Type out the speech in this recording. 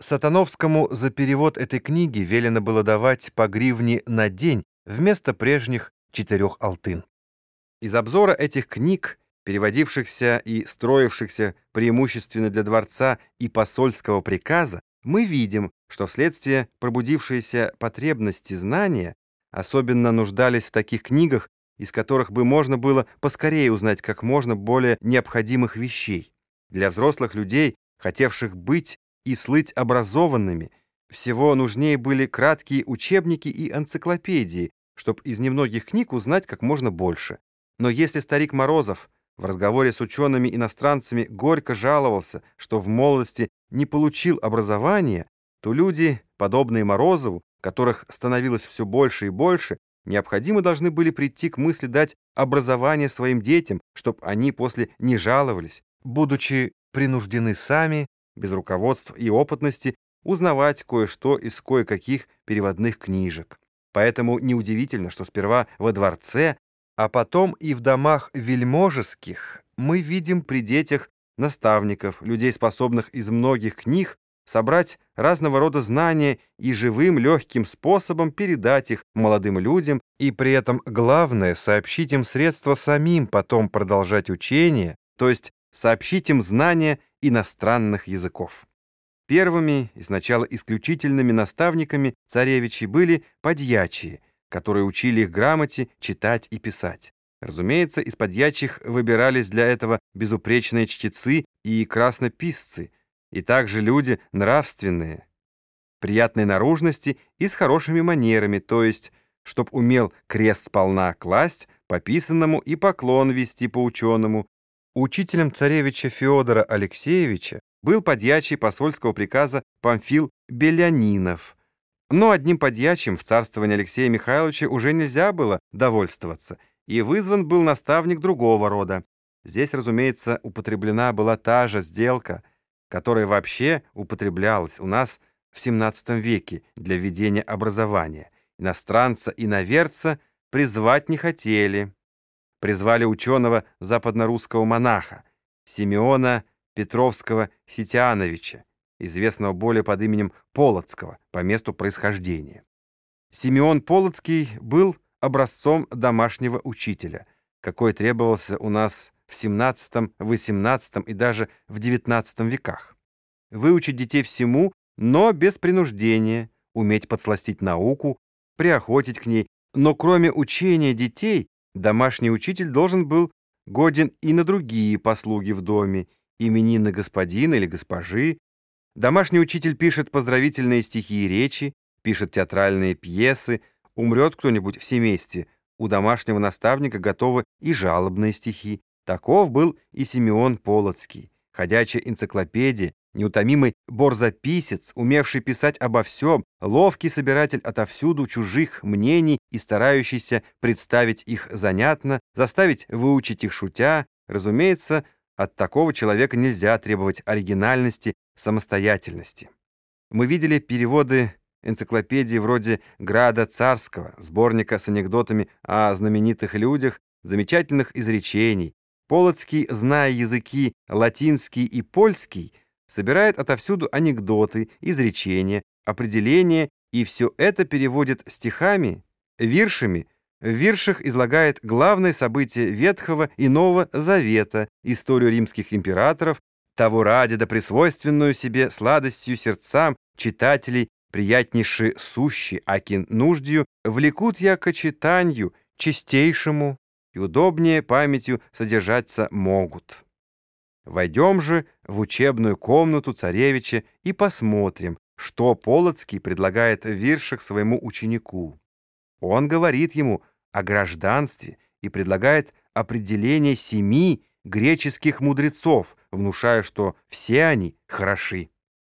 Сатановскому за перевод этой книги велено было давать по гривне на день вместо прежних четырех алтын. Из обзора этих книг, переводившихся и строившихся преимущественно для дворца и посольского приказа, мы видим, что вследствие пробудившейся потребности знания особенно нуждались в таких книгах, из которых бы можно было поскорее узнать как можно более необходимых вещей. Для взрослых людей, хотевших быть и слыть образованными, всего нужнее были краткие учебники и энциклопедии, чтобы из немногих книг узнать как можно больше. Но если старик Морозов в разговоре с учеными-иностранцами горько жаловался, что в молодости не получил образования, то люди, подобные Морозову, которых становилось все больше и больше, необходимо должны были прийти к мысли дать образование своим детям, чтобы они после не жаловались, будучи принуждены сами без руководства и опытности, узнавать кое-что из кое-каких переводных книжек. Поэтому неудивительно, что сперва во дворце, а потом и в домах вельможеских мы видим при детях наставников, людей, способных из многих книг собрать разного рода знания и живым легким способом передать их молодым людям, и при этом главное — сообщить им средства самим потом продолжать учение, то есть сообщить им знания иностранных языков. Первыми и сначала исключительными наставниками царевичей были подьячие, которые учили их грамоте читать и писать. Разумеется, из подьячих выбирались для этого безупречные чтецы и краснописцы, и также люди нравственные, приятной наружности и с хорошими манерами, то есть, чтоб умел крест сполна класть, по писанному и поклон вести по ученому, Учителем царевича Феодора Алексеевича был подьячий посольского приказа Памфил Белянинов. Но одним подьячим в царствовании Алексея Михайловича уже нельзя было довольствоваться, и вызван был наставник другого рода. Здесь, разумеется, употреблена была та же сделка, которая вообще употреблялась у нас в XVII веке для ведения образования. Иностранца и наверца призвать не хотели призвали ученого западнорусского монаха Симеона Петровского Ситиановича, известного более под именем Полоцкого по месту происхождения. Симеон Полоцкий был образцом домашнего учителя, какой требовался у нас в XVII, XVIII и даже в XIX веках. Выучить детей всему, но без принуждения, уметь подсластить науку, приохотить к ней, но кроме учения детей Домашний учитель должен был годен и на другие послуги в доме, именины господина или госпожи. Домашний учитель пишет поздравительные стихи и речи, пишет театральные пьесы, умрет кто-нибудь в семействе, у домашнего наставника готовы и жалобные стихи. Таков был и Симеон Полоцкий, ходячая энциклопедия, Неутомимый борзописец, умевший писать обо всем, ловкий собиратель отовсюду чужих мнений и старающийся представить их занятно, заставить выучить их шутя, разумеется, от такого человека нельзя требовать оригинальности, самостоятельности. Мы видели переводы энциклопедии вроде «Града царского», сборника с анекдотами о знаменитых людях, замечательных изречений. Полоцкий, зная языки латинский и польский, собирает отовсюду анекдоты, изречения, определения, и все это переводит стихами, виршами, в виршах излагает главные события Ветхого и Нового Завета, историю римских императоров, того ради да присвойственную себе сладостью сердцам читателей приятнейшие сущи, аки нуждью, влекут яко читанью, чистейшему и удобнее памятью содержаться могут. Войдем же в учебную комнату царевича и посмотрим, что Полоцкий предлагает в виршах своему ученику. Он говорит ему о гражданстве и предлагает определение семи греческих мудрецов, внушая, что все они хороши.